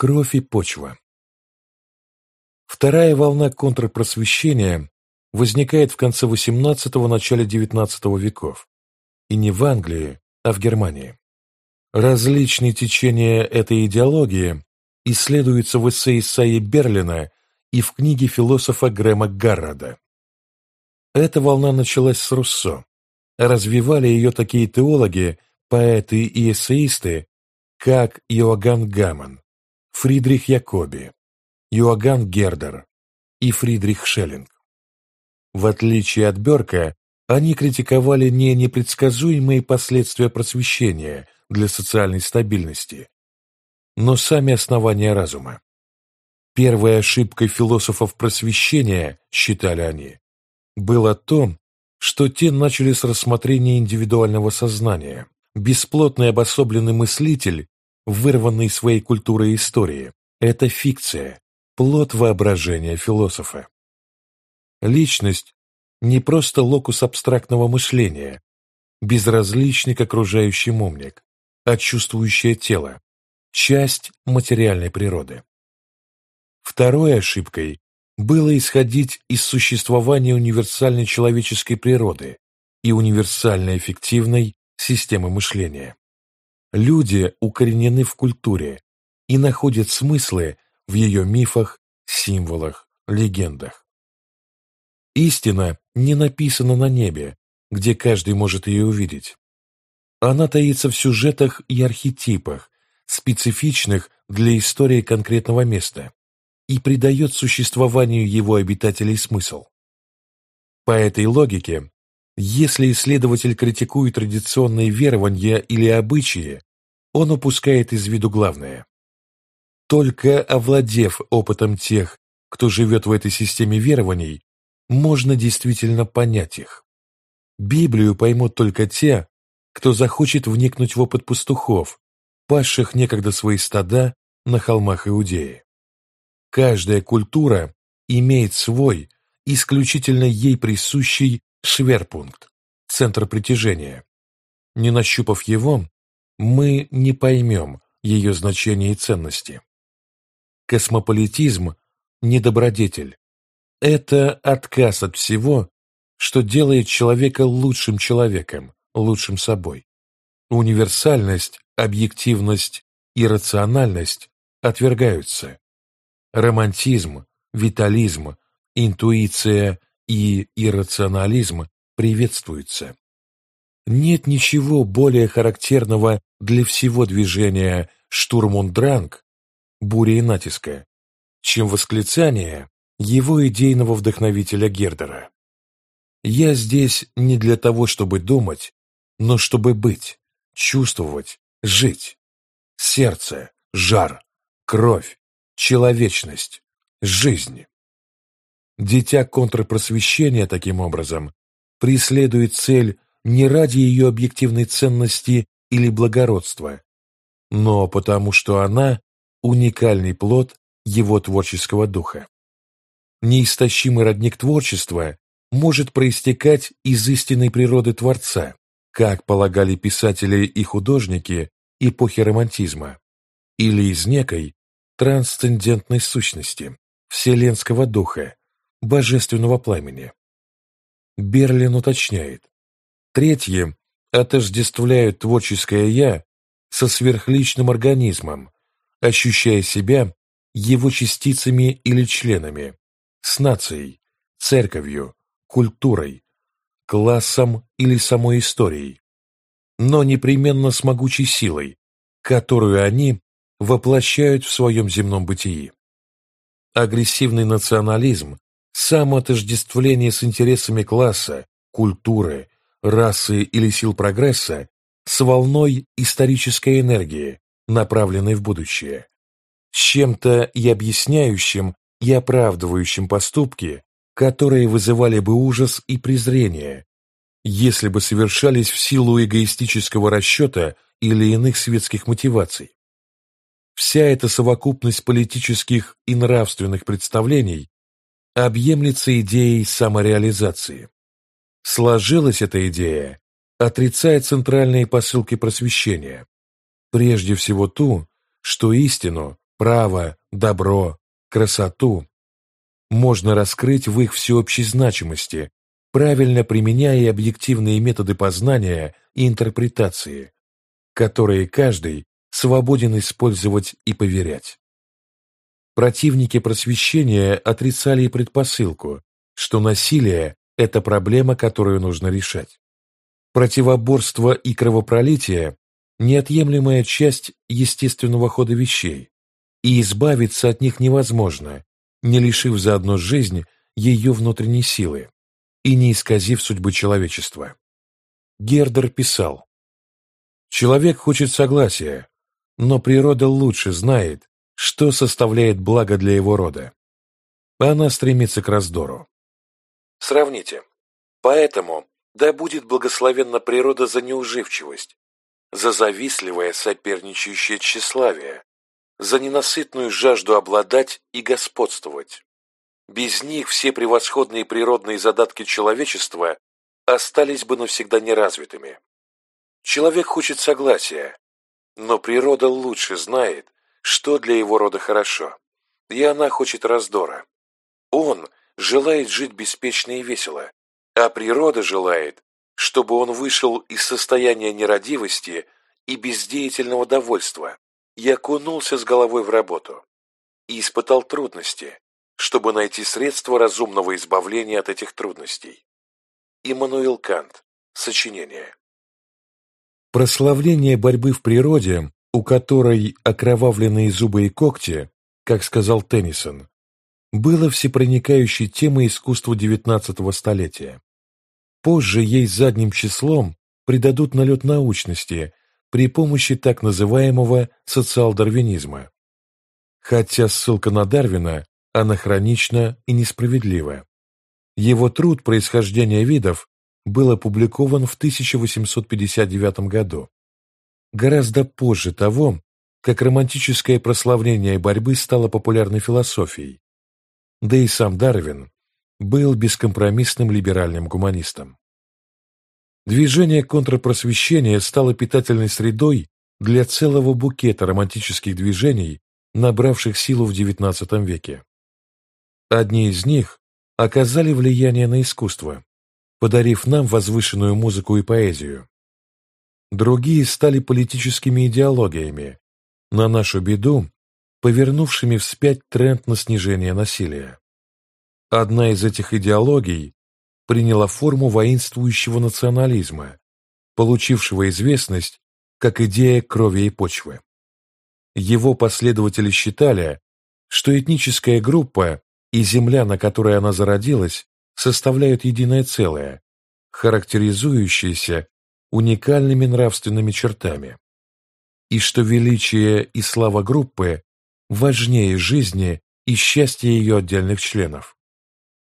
Кровь и почва. Вторая волна контрпросвещения возникает в конце XVIII – начале XIX веков, и не в Англии, а в Германии. Различные течения этой идеологии исследуются в эссе Исаи Берлина и в книге философа Грэма Гаррада. Эта волна началась с Руссо. Развивали ее такие теологи, поэты и эссеисты, как Иоганн Гамман, Фридрих Якоби, Иоганн Гердер и Фридрих Шеллинг. В отличие от Берка, они критиковали не непредсказуемые последствия просвещения для социальной стабильности, но сами основания разума. Первой ошибкой философов просвещения, считали они, было то, что те начали с рассмотрения индивидуального сознания. Бесплотный обособленный мыслитель, вырванный своей культурой и истории, это фикция, плод воображения философа. Личность не просто локус абстрактного мышления, безразличный к окружающим умник, а чувствующее тело, часть материальной природы. Второй ошибкой было исходить из существования универсальной человеческой природы и универсальной эффективной системы мышления. Люди укоренены в культуре и находят смыслы в ее мифах, символах, легендах. Истина не написана на небе, где каждый может ее увидеть. Она таится в сюжетах и архетипах, специфичных для истории конкретного места, и придает существованию его обитателей смысл. По этой логике, если исследователь критикует традиционные верования или обычаи, он упускает из виду главное. Только овладев опытом тех, кто живет в этой системе верований, можно действительно понять их. Библию поймут только те, кто захочет вникнуть в опыт пастухов, пасших некогда свои стада на холмах Иудеи. Каждая культура имеет свой, исключительно ей присущий шверпункт, центр притяжения. Не нащупав его, мы не поймем ее значение и ценности. Космополитизм – недобродетель, это отказ от всего, что делает человека лучшим человеком, лучшим собой. Универсальность, объективность и рациональность отвергаются. Романтизм, витализм, интуиция и иррационализм приветствуются. Нет ничего более характерного для всего движения штурмундранг, бури и натиска, чем восклицание его идейного вдохновителя Гердера. «Я здесь не для того, чтобы думать, но чтобы быть, чувствовать, жить. Сердце, жар, кровь, человечность, жизнь». Дитя контрпросвещения, таким образом, преследует цель не ради ее объективной ценности или благородства, но потому что она – уникальный плод его творческого духа. Неистощимый родник творчества может проистекать из истинной природы Творца, как полагали писатели и художники эпохи романтизма, или из некой трансцендентной сущности, вселенского духа, божественного пламени. Берлин уточняет. Третье отождествляют творческое «я» со сверхличным организмом, ощущая себя его частицами или членами, с нацией, церковью, культурой, классом или самой историей, но непременно с могучей силой, которую они воплощают в своем земном бытии. Агрессивный национализм, самоотождествление с интересами класса, культуры, расы или сил прогресса с волной исторической энергии, направленной в будущее, с чем-то и объясняющим и оправдывающим поступки, которые вызывали бы ужас и презрение, если бы совершались в силу эгоистического расчета или иных светских мотиваций. Вся эта совокупность политических и нравственных представлений объемлется идеей самореализации. Сложилась эта идея, отрицая центральные посылки просвещения, прежде всего ту, что истину право, добро, красоту можно раскрыть в их всеобщей значимости, правильно применяя объективные методы познания и интерпретации, которые каждый свободен использовать и поверять. Противники просвещения отрицали и предпосылку, что насилие – это проблема, которую нужно решать. Противоборство и кровопролитие – неотъемлемая часть естественного хода вещей, и избавиться от них невозможно, не лишив заодно жизнь ее внутренней силы и не исказив судьбы человечества. Гердер писал, «Человек хочет согласия, но природа лучше знает, что составляет благо для его рода. Она стремится к раздору. Сравните. Поэтому да будет благословенна природа за неуживчивость, за завистливое соперничающее тщеславие, за ненасытную жажду обладать и господствовать. Без них все превосходные природные задатки человечества остались бы навсегда неразвитыми. Человек хочет согласия, но природа лучше знает, что для его рода хорошо, и она хочет раздора. Он желает жить беспечно и весело, а природа желает, чтобы он вышел из состояния нерадивости и бездеятельного довольства, я окунулся с головой в работу и испытал трудности, чтобы найти средства разумного избавления от этих трудностей. Иммануил Кант. Сочинение. Прославление борьбы в природе, у которой окровавленные зубы и когти, как сказал Теннисон, было всепроникающей темой искусства XIX столетия. Позже ей задним числом придадут налет научности при помощи так называемого социал-дарвинизма. Хотя ссылка на Дарвина анахронична и несправедлива. Его труд «Происхождение видов» был опубликован в 1859 году, гораздо позже того, как романтическое прославление борьбы стало популярной философией. Да и сам Дарвин был бескомпромиссным либеральным гуманистом. Движение контрпросвещения стало питательной средой для целого букета романтических движений, набравших силу в XIX веке. Одни из них оказали влияние на искусство, подарив нам возвышенную музыку и поэзию. Другие стали политическими идеологиями, на нашу беду, повернувшими вспять тренд на снижение насилия. Одна из этих идеологий приняла форму воинствующего национализма, получившего известность как идея крови и почвы. Его последователи считали, что этническая группа и земля, на которой она зародилась, составляют единое целое, характеризующееся уникальными нравственными чертами, и что величие и слава группы важнее жизни и счастья ее отдельных членов.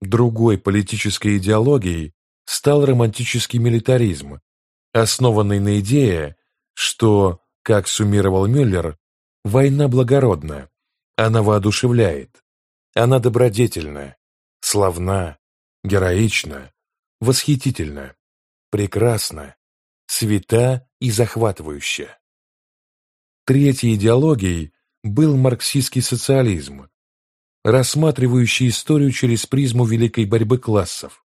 Другой политической идеологией стал романтический милитаризм, основанный на идее, что, как суммировал Мюллер, война благородна, она воодушевляет, она добродетельна, славна, героична, восхитительна, прекрасна, свята и захватывающая. Третьей идеологией был марксистский социализм, рассматривающий историю через призму великой борьбы классов,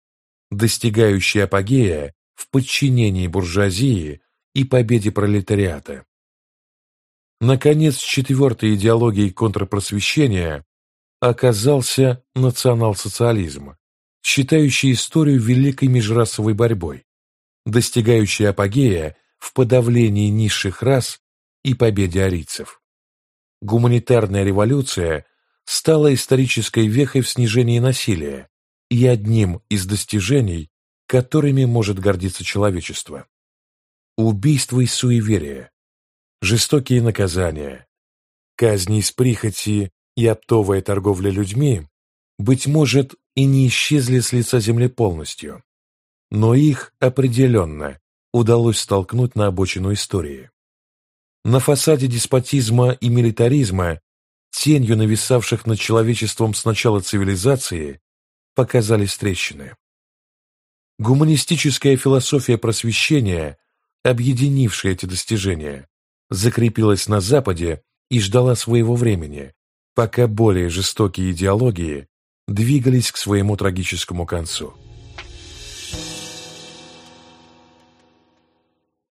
достигающий апогея в подчинении буржуазии и победе пролетариата. Наконец, четвертой идеологией контрпросвещения оказался национал-социализм, считающий историю великой межрасовой борьбой, достигающей апогея в подавлении низших рас и победе арийцев. Гуманитарная революция стала исторической вехой в снижении насилия и одним из достижений, которыми может гордиться человечество. Убийство и суеверие, жестокие наказания, казни из прихоти и оптовая торговля людьми, быть может, и не исчезли с лица земли полностью, но их определенно удалось столкнуть на обочину истории. На фасаде деспотизма и милитаризма тенью нависавших над человечеством с начала цивилизации, показались трещины. Гуманистическая философия просвещения, объединившая эти достижения, закрепилась на Западе и ждала своего времени, пока более жестокие идеологии двигались к своему трагическому концу.